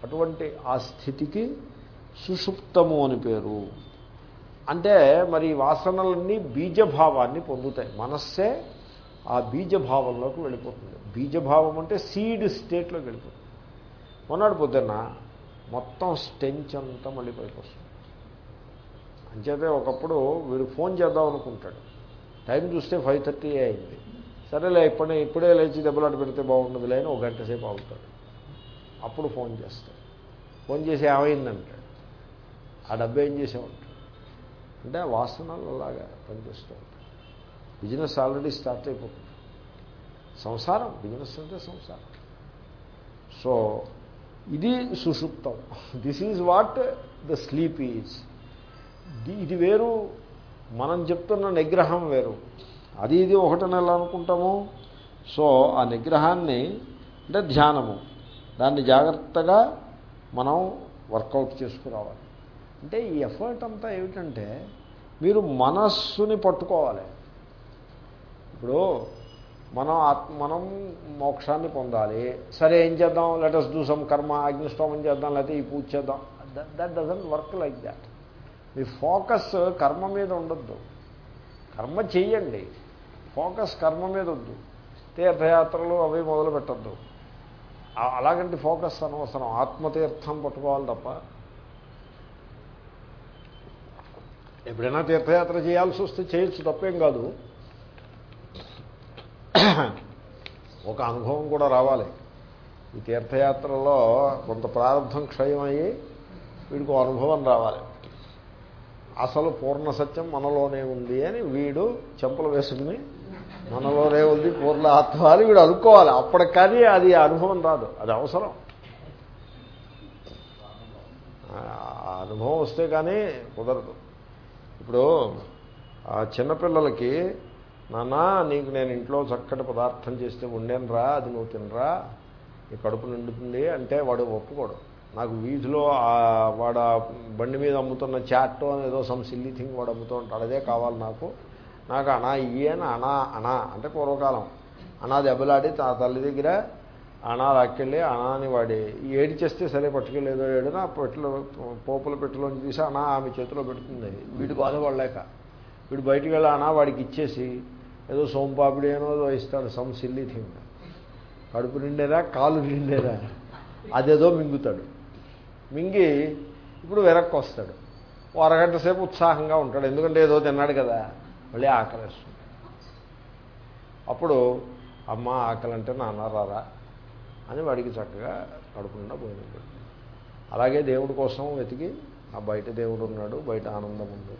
అటువంటి ఆ స్థితికి సుషుప్తము అని పేరు. అంటే మరి వాసనలన్నీ బీజభావాన్ని పొందుతాయి. మనస్సే ఆ బీజభావంలోకి వెళ్ళిపోతుంది. బీజభావం అంటే సీడ్ స్టేట్లోకి వెళ్ళిపోతుంది. మొన్నటి పొద్దున్న మొత్తం స్టెంచ్ అంతా మళ్ళీ పైకి వస్తుంది. అంచేతే ఒకప్పుడు వీడు ఫోన్ చేద్దాం అనుకుంటాడు. టైం చూస్తే ఫైవ్ థర్టీ అయింది. సరేలే ఇప్పుడే ఇప్పుడే లేచి దెబ్బలాట పెడితే బాగుండదులే అని ఒక గంట సేపు అవుతాడు అప్పుడు ఫోన్ చేస్తాడు. ఫోన్ చేసి ఏమైందంటాడు ఆ డబ్బు ఏం చేసే ఉంటాడు అంటే వాసనలు అలాగా పనిచేస్తూ ఉంటాయి. బిజినెస్ ఆల్రెడీ స్టార్ట్ అయిపోతుంది. సంసారం బిజినెస్ అంటే సంసారం. సో ఇది సుషుప్తం. This is what the sleep is. ఇది వేరు మనం చెప్తున్న నిగ్రహం వేరు. అది ఇది ఒకటని ఎలా అనుకుంటాము? సో ఆ నిగ్రహాన్ని అంటే ధ్యానము. దాన్ని జాగ్రత్తగా మనం వర్కౌట్ చేసుకురావాలి. అంటే ఈ ఎఫర్ట్ అంతా ఏమిటంటే మీరు మనస్సుని పట్టుకోవాలి. ఇప్పుడు మనం ఆత్ మనం మోక్షాన్ని పొందాలి. సరే ఏం చేద్దాం? లెటస్ డూ సమ్ కర్మ అగ్నిష్టోమం చేద్దాం లేకపోతే ఈ పూజ చేద్దాం. That doesn't work like that me focus కర్మ మీద ఉండొద్దు. కర్మ చెయ్యండి. ఫోకస్ కర్మ మీద వద్దు. తీర్థయాత్రలు అవి మొదలు పెట్టద్దు. అలాగంటే ఫోకస్ అనవసరం. ఆత్మతీర్థం పట్టుకోవాలి తప్ప. ఎప్పుడైనా తీర్థయాత్ర చేయాల్సి వస్తే చేయొచ్చు తప్పేం కాదు. ఒక అనుభవం కూడా రావాలి. ఈ తీర్థయాత్రలో కొంత ప్రారంభం క్షయమయ్యి వీడికి అనుభవం రావాలి. అసలు పూర్ణ సత్యం మనలోనే ఉంది అని వీడు చెంపలు వేసుకుని మనలోనే ఉంది పూర్ణ ఆత్మ అని వీడు అనుకోవాలి. అప్పటికి కానీ అది అనుభవం రాదు. అది అవసరం. ఆ అనుభవం వస్తే కానీ కుదరదు. ఇప్పుడు ఆ చిన్నపిల్లలకి నాన్న నీకు నేను ఇంట్లో చక్కటి పదార్థం చేస్తే ఉండేనరా అది నువ్వు తినరా నీ కడుపు నిండుతుంది అంటే వాడు ఒప్పుకోడు. నాకు వీధిలో వాడు బండి మీద అమ్ముతున్న చాట్ అని ఏదో సమ్ సిల్లీ థింగ్ వాడు అమ్ముతూ ఉంటాడు. అదే కావాలి నాకు. నాకు అనా ఇయ్యేనా అనా అనా అంటే పూర్వకాలం. అనా దెబ్బలాడి తన తల్లి దగ్గర అనా రాక్కెళ్ళి అనాని వాడి ఏడి చేస్తే సరే పట్టుకెళ్ళేదో ఏడునా పెట్టెలో పోపుల పెట్టెలోంచి తీసి అనా ఆమె చేతిలో పెడుతుంది వీడు బాధపడలేక. వీడు బయటికి వెళ్ళి అనా వాడికి ఇచ్చేసి ఏదో సోంపాపిడి అనో ఇస్తాడు సమ్ సిల్లీ థింగ్ కడుపు నిండేరా కాలు నిండేరా అదేదో మింగుతాడు. మింగి ఇప్పుడు వెనక్కి వస్తాడు. ఓ అరగంట సేపు ఉత్సాహంగా ఉంటాడు. ఎందుకంటే ఏదో తిన్నాడు కదా మళ్ళీ ఆకలిస్తుంది అప్పుడు అమ్మ ఆకలి అంటే నాన్న రారా? అని వాడికి చక్కగా కడుపుకుండా పోయినప్పుడు అలాగే దేవుడి కోసం వెతికి ఆ బయట దేవుడు ఉన్నాడు బయట ఆనందం ఉంది.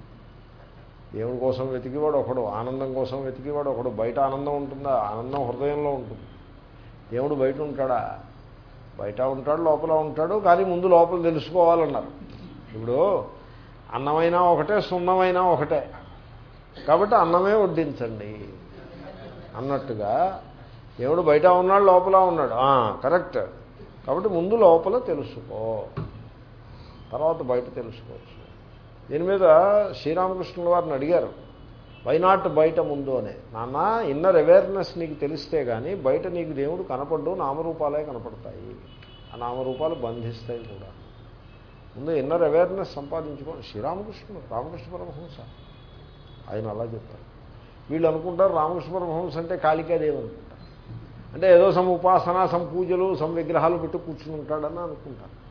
దేవుడి కోసం వెతికివాడు ఒకడు ఆనందం కోసం వెతికివాడు ఒకడు. బయట ఆనందం ఉంటుందా? ఆనందం హృదయంలో ఉంటుంది. దేవుడు బయట ఉంటాడా? బయట ఉంటాడు లోపల ఉంటాడు కానీ ముందు లోపల తెలుసుకోవాలన్నారు. ఇప్పుడు అన్నమైనా ఒకటే సున్నమైనా ఒకటే. కాబట్టి అన్నమే వడ్డించండి. అన్నట్టుగా దేవుడు బయట ఉన్నాడు లోపల ఉన్నాడు. కరెక్ట్. కాబట్టి ముందు లోపల తెలుసుకో. తర్వాత బయట తెలుసుకోవచ్చు. దీని మీద శ్రీరామకృష్ణుల వారిని అడిగారు. వైనాట్ బయట ముందు అనే? నాన్న ఇన్నర్ అవేర్నెస్ నీకు తెలిస్తే కానీ బయట నీకు దేవుడు కనపడ్డు నామరూపాలే కనపడతాయి. ఆ నామరూపాలు బంధిస్తాయి కూడా. ముందు ఇన్నర్ అవేర్నెస్ సంపాదించుకోండి శ్రీరామకృష్ణుడు రామకృష్ణ పరమహంస. ఆయన అలా చెప్తారు వీళ్ళు అనుకుంటారు రామకృష్ణ పరమహంస అంటే కాళికాదేవి అనుకుంటారు. అంటే ఏదో సమ ఉపాసన సమ పూజలు సమ విగ్రహాలు పెట్టి కూర్చుని ఉంటాడని అనుకుంటారు.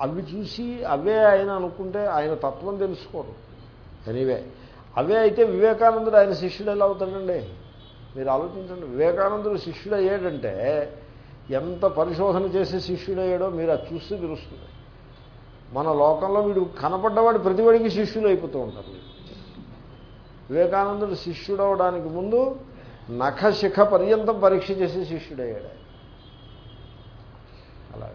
అవి చూసి అవే ఆయన అనుకుంటే ఆయన తత్వం తెలుసుకోరు. ఎనీవే. అవే అయితే వివేకానందుడు ఆయన శిష్యుడు ఎలా అవుతాడండి? మీరు ఆలోచించండి. వివేకానందుడు శిష్యుడు అయ్యాడంటే ఎంత పరిశోధన చేసి శిష్యుడయ్యాడో మీరు అది చూస్తే తెలుస్తుంది. మన లోకంలో వీడు కనపడ్డవాడు ప్రతివాడికి శిష్యులు అయిపోతూ ఉంటారు. వివేకానందుడు శిష్యుడవడానికి ముందు నఖశిఖ పర్యంతం పరీక్ష చేసి శిష్యుడయ్యాడు అలాగే.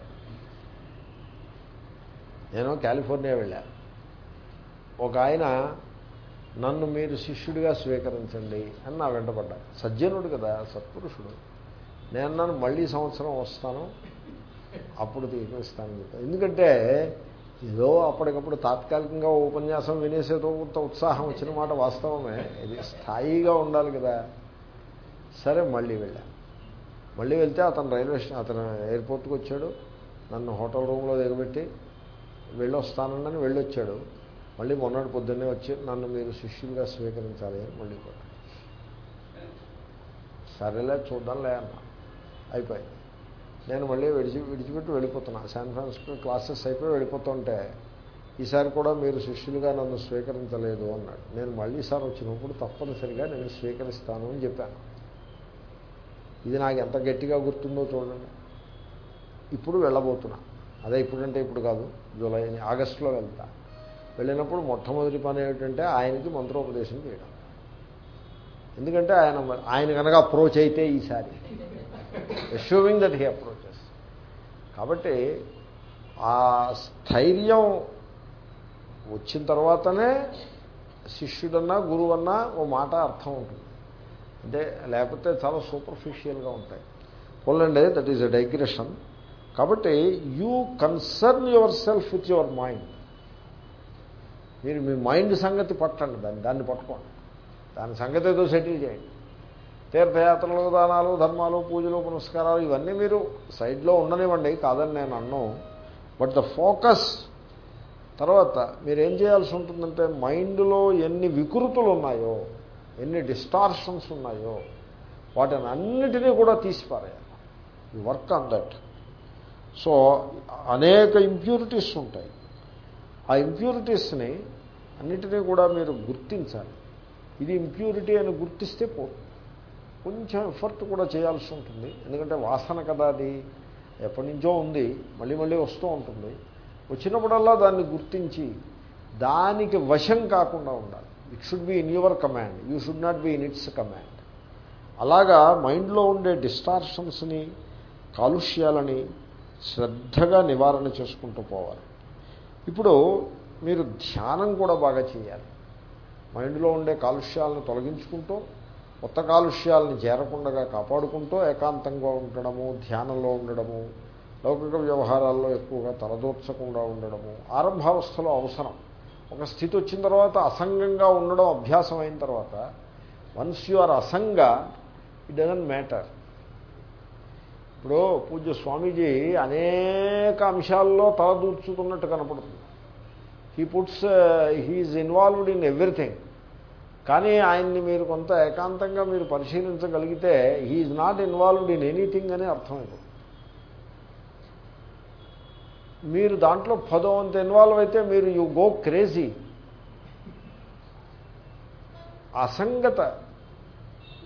నేను కాలిఫోర్నియా వెళ్ళాను ఒక ఆయన నన్ను మీరు శిష్యుడిగా స్వీకరించండి అని నా వెంటబడ్డా సజ్జనుడు కదా సత్పురుషుడు. నేను నన్ను మళ్ళీ సంవత్సరం వస్తాను అప్పుడు తీసుకొస్తాను ఎందుకంటే ఏదో అప్పటికప్పుడు తాత్కాలికంగా ఉపన్యాసం వినేసేదో కొంత ఉత్సాహం వచ్చిన మాట వాస్తవమే. ఇది స్థాయిగా ఉండాలి కదా. సరే మళ్ళీ వెళ్ళా. మళ్ళీ వెళ్తే అతను రైల్వే స్టేషన్ అతను ఎయిర్పోర్ట్కి వచ్చాడు. నన్ను హోటల్ రూమ్లో దిగబెట్టి వెళ్ళొస్తానని వెళ్ళొచ్చాడు. మళ్ళీ మొన్నటి పొద్దున్నే వచ్చి నన్ను మీరు శిష్యులుగా స్వీకరించాలి అని మళ్ళీ కూడా సరేలే చూద్దాంలే అన్న. అయిపోయింది. నేను మళ్ళీ విడిచి విడిచిపెట్టి వెళ్ళిపోతున్నా. శాన్ ఫ్రాన్సిస్కో క్లాసెస్ అయిపోయి వెళ్ళిపోతుంటే ఈసారి కూడా మీరు శిష్యులుగా నన్ను స్వీకరించలేదు అన్నాడు. నేను మళ్ళీసారి వచ్చినప్పుడు తప్పనిసరిగా నేను స్వీకరిస్తాను అని చెప్పాను. ఇది నాకు ఎంత గట్టిగా గుర్తుందో చూడండి. ఇప్పుడు వెళ్ళబోతున్నా. అదే ఇప్పుడంటే ఇప్పుడు కాదు. జూలై ఆగస్టులో వెళ్తాను వెళ్ళినప్పుడు మొట్టమొదటి పని ఏమిటంటే ఆయనకి మంత్రోపదేశం చేయడం. ఎందుకంటే ఆయన ఆయన కనుక అప్రోచ్ అయితే ఈసారి. అష్యూమింగ్ దట్ హీ అప్రోచెస్ కాబట్టి ఆ స్థైర్యం వచ్చిన తర్వాతనే శిష్యుడన్నా గురువన్నా ఓ మాట అర్థం ఉంటుంది. అంటే లేకపోతే చాలా సూపర్ఫిషియల్గా ఉంటాయి. పోలండి దట్ ఈజ్ అ డైగ్రెషన్ కాబట్టి you concern yourself with your mind మీరు మీ మైండ్ సంగతి పట్టండి దాన్ని దాన్ని పట్టుకోండి. దాని సంగతి ఏదో సెటిల్ చేయండి. తీర్థయాత్రలు దానాలు ధర్మాలు పూజలు పునస్కారాలు ఇవన్నీ మీరు సైడ్లో ఉండనివ్వండి కాదని నేను అన్ను. బట్ ద ఫోకస్ తర్వాత మీరేం చేయాల్సి ఉంటుందంటే మైండ్లో ఎన్ని వికృతులు ఉన్నాయో ఎన్ని డిస్టార్షన్స్ ఉన్నాయో వాటిని అన్నిటినీ కూడా తీసిపారేయాలి. You work on that. So అనేక ఇంప్యూరిటీస్ ఉంటాయి. ఆ ఇంప్యూరిటీస్ని అన్నిటినీ కూడా మీరు గుర్తించాలి. ఇది ఇంప్యూరిటీ అని గుర్తిస్తే పోతుంది కొంచెం ఎఫర్ట్ కూడా చేయాల్సి ఉంటుంది. ఎందుకంటే వాసన కదా అది. ఎప్పటి నుంచో ఉంది. మళ్ళీ మళ్ళీ వస్తూ ఉంటుంది. వచ్చినప్పుడల్లా దాన్ని గుర్తించి దానికి వశం కాకుండా ఉండాలి. It should be in your command you should not be in its command అలాగా మైండ్లో ఉండే డిస్టార్షన్స్ని కాలుష్యాలని శ్రద్ధగా నివారణ చేసుకుంటూ పోవాలి. ఇప్పుడు మీరు ధ్యానం కూడా బాగా చేయాలి. మైండ్లో ఉండే కాలుష్యాలను తొలగించుకుంటూ కొత్త కాలుష్యాలను చేరకుండా కాపాడుకుంటూ ఏకాంతంగా ఉండడము ధ్యానంలో ఉండడము లౌకిక వ్యవహారాల్లో ఎక్కువగా తలదూర్చకుండా ఉండడము ఆరంభావస్థలో అవసరం. ఒక స్థితి వచ్చిన తర్వాత అసంగంగా ఉండడం అభ్యాసం అయిన తర్వాత వన్స్ యు ఆర్ అసంగ ఇట్ డజంట్ మ్యాటర్ ఇప్పుడు పూజ్య స్వామీజీ అనేక అంశాల్లో తలదూర్చుతున్నట్టు కనపడుతుంది. He puts he's involved in everything కానీ ఆయన్ని మీరు కొంత ఏకాంతంగా మీరు పరిశీలించగలిగితే he's not involved in anything అని అర్థమైపోతుంది. మీరు దాంట్లో పదో అంత ఇన్వాల్వ్ అయితే మీరు యు గో క్రేజీ అసంగత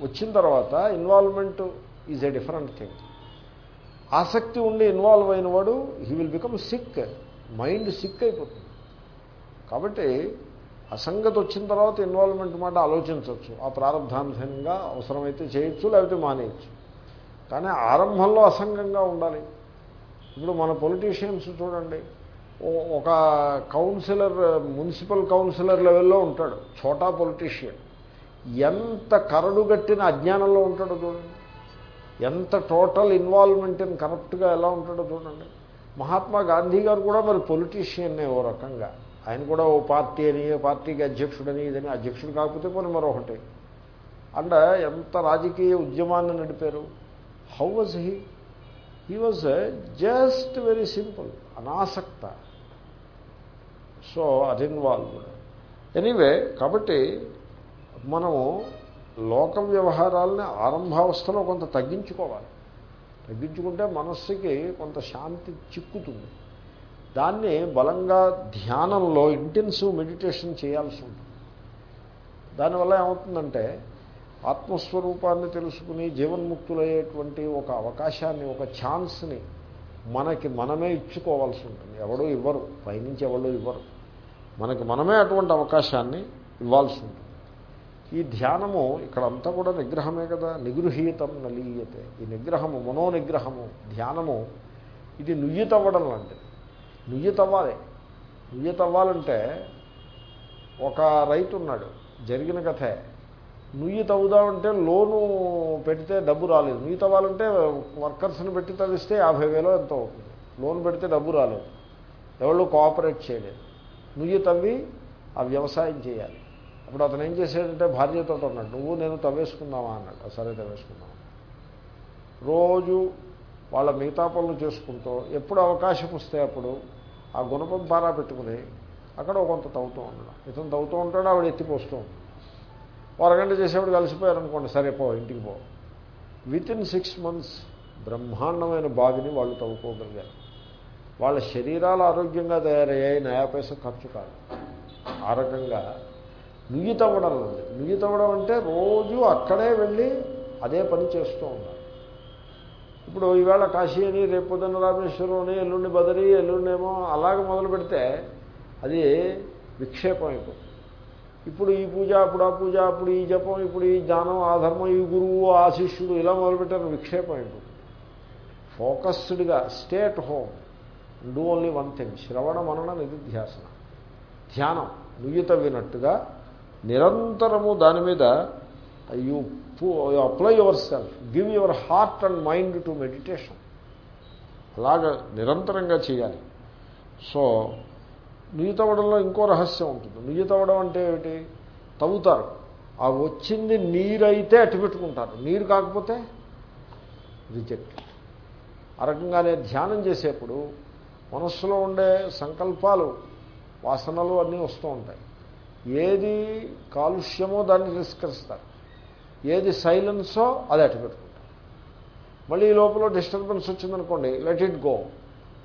వచ్చిన తర్వాత involvement is a different thing ఆసక్తి ఉండి ఇన్వాల్వ్ అయిన వాడు he will become sick mind sick అయిపోతుంది. కాబట్టి అసంగతి వచ్చిన తర్వాత ఇన్వాల్వ్మెంట్ మాట ఆలోచించవచ్చు. ఆ ప్రారంభానుసారంగా అవసరమైతే చేయొచ్చు లేకపోతే మానేయచ్చు. కానీ ఆరంభంలో అసంగంగా ఉండాలి. ఇప్పుడు మన పొలిటీషియన్స్ చూడండి ఒక కౌన్సిలర్ మున్సిపల్ కౌన్సిలర్ లెవెల్లో ఉంటాడు చోటా పొలిటీషియన్ ఎంత కరడుగట్టిన అజ్ఞానంలో ఉంటాడో చూడండి. ఎంత టోటల్ ఇన్వాల్వ్మెంట్ ఇన్ కరెక్ట్గా ఎలా ఉంటాడో చూడండి. మహాత్మా గాంధీ గారు కూడా మరి పొలిటీషియన్నే ఓ రకంగా. ఆయన కూడా ఓ పార్టీ అని పార్టీకి అధ్యక్షుడని ఇదని అధ్యక్షుడు కాకపోతే పోనీ మరొకటి అండ్ ఎంత రాజకీయ ఉద్యమాన్ని నడిపారు. How was he he was just very simple అనాసక్త. So uninvolved anyway కాబట్టి మనము లోక వ్యవహారాలని ఆరంభావస్థలో కొంత తగ్గించుకోవాలి. తగ్గించుకుంటే మనస్సుకి కొంత శాంతి చిక్కుతుంది. దాన్ని బలంగా ధ్యానంలో ఇంటెన్సివ్ మెడిటేషన్ చేయాల్సి ఉంటుంది. దానివల్ల ఏమవుతుందంటే ఆత్మస్వరూపాన్ని తెలుసుకుని జీవన్ముక్తులయ్యేటువంటి ఒక అవకాశాన్ని ఒక ఛాన్స్ని మనకి మనమే ఇచ్చుకోవాల్సి ఉంటుంది. ఎవడో ఇవ్వరు పైనుంచి ఎవరు ఇవ్వరు. మనకి మనమే అటువంటి అవకాశాన్ని ఇవ్వాల్సి ఉంటుంది. ఈ ధ్యానము ఇక్కడంతా కూడా నిగ్రహమే కదా. నిగృహీతం నలీయతే. ఈ నిగ్రహము మనోనిగ్రహము ధ్యానము ఇది నుయ్యితవ్వడం లాంటిది. నువ్వి తవ్వాలి నుయ్యి తవ్వాలంటే ఒక రైతు ఉన్నాడు జరిగిన కథే. నుయ్యి తవ్వుదామంటే లోను పెడితే డబ్బు రాలేదు. నుయ్యి తవ్వాలంటే వర్కర్స్ని పెట్టి తవ్విస్తే యాభై వేలో ఎంత అవుతుంది. లోన్ పెడితే డబ్బు రాలేదు. ఎవరు కోఆపరేట్ చేయలేదు. నుయ్యి తవ్వి ఆ వ్యవసాయం చేయాలి. అప్పుడు అతను ఏం చేశాడంటే భార్యతో అన్నాడు నువ్వు నేను తవ్వేసుకుందామా? అన్నాడు. సరే తవ్వేసుకుందాం. రోజు వాళ్ళ మిగతా పనులు చేసుకుంటూ ఎప్పుడు అవకాశం వస్తే అప్పుడు ఆ గుణపం పారా పెట్టుకుని అక్కడ కొంత తవ్వుతూ ఉండడం. ఇతను తవ్వుతూ ఉంటాడు ఆవిడ ఎత్తిపోస్తూ ఉంటుంది. అరగంట చేసేవాడు కలిసిపోయారు అనుకోండి సరే పో ఇంటికి పో. విత్ ఇన్ సిక్స్ మంత్స్ బ్రహ్మాండమైన బావిని వాళ్ళు తవ్వుకోగలిగారు. వాళ్ళ శరీరాలు ఆరోగ్యంగా తయారయ్యాయి నయా పైస ఖర్చు కాదు. ఆ రకంగా నుయ్యి తవ్వడం ఉంది నుయ్యి తవ్వడం అంటే రోజు అక్కడే వెళ్ళి అదే పని చేస్తూ ఉన్నారు ఇప్పుడు ఈవేళ కాశీ అని రేపు పొద్దున్న రామేశ్వరం అని ఎల్లుండి బదరి ఎల్లుండేమో అలాగ మొదలు పెడితే అది విక్షేపం అయిపోతుంది. ఇప్పుడు ఈ పూజ అప్పుడు ఆ పూజ అప్పుడు ఈ జపం ఇప్పుడు ఈ జ్ఞానం ఆ ధర్మం ఈ గురువు ఆ శిష్యుడు ఇలా మొదలుపెట్టారు విక్షేపం అయిపోతుంది. ఫోకస్డ్గా stay at home do only one thing శ్రవణ మనన నిధిధ్యాసన. ధ్యానం నుయ్యత వినట్టుగా నిరంతరము దాని మీద you apply yourself give your heart and mind to meditation అలాగ నిరంతరంగా చేయాలి. సో నుయ్యి తవ్వడంలో ఇంకో రహస్యం ఉంటుంది. నుయ్యి తవ్వడం అంటే ఏమిటి? తవ్వుతారు. ఆ వచ్చింది నీరైతే అటు పెట్టుకుంటారు. నీరు కాకపోతే రిజెక్ట్. ఆ రకంగానే ధ్యానం చేసేప్పుడు మనస్సులో ఉండే సంకల్పాలు వాసనలు అన్నీ వస్తూ ఉంటాయి. ఏది కాలుష్యమో దాన్ని తిరస్కరిస్తారు. ఏది సైలెన్సో అది అటు మళ్ళీ ఈ లోపల డిస్టర్బెన్స్ వచ్చిందనుకోండి లెట్ ఇట్ గో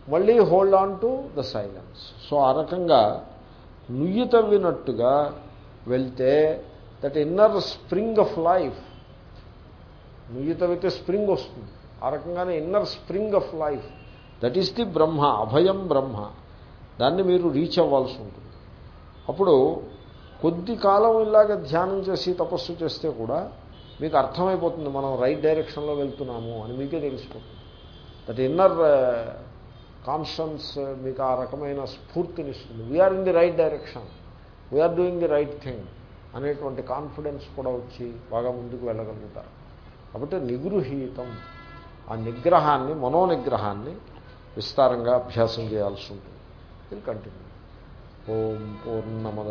మళ్ళీ hold on to the silence so ఆ రకంగా నుయ్యి తవ్వినట్టుగా వెళ్తే that inner spring of life నుయ్యి తవ్వితే స్ప్రింగ్ వస్తుంది. ఆ రకంగానే inner spring of life that is the Brahma అభయం బ్రహ్మ దాన్ని మీరు రీచ్ అవ్వాల్సి ఉంటుంది. అప్పుడు కొద్ది కాలం ఇలాగ ధ్యానం చేసి తపస్సు చేస్తే కూడా మీకు అర్థమైపోతుంది మనం రైట్ డైరెక్షన్లో వెళ్తున్నాము అని మీకే తెలిసిపోతుంది. దట్ ఇన్నర్ కాన్షన్స్ మీకు ఆ రకమైన స్ఫూర్తినిస్తుంది. We're in the right direction we're doing the right thing అనేటువంటి కాన్ఫిడెన్స్ కూడా వచ్చి బాగా ముందుకు వెళ్ళగలుగుతారు. కాబట్టి నిగృహీతం ఆ నిగ్రహాన్ని మనోనిగ్రహాన్ని విస్తారంగా అభ్యాసం చేయాల్సి ఉంటుంది. ఇది కంటిన్యూ ఓం పూర్ణమద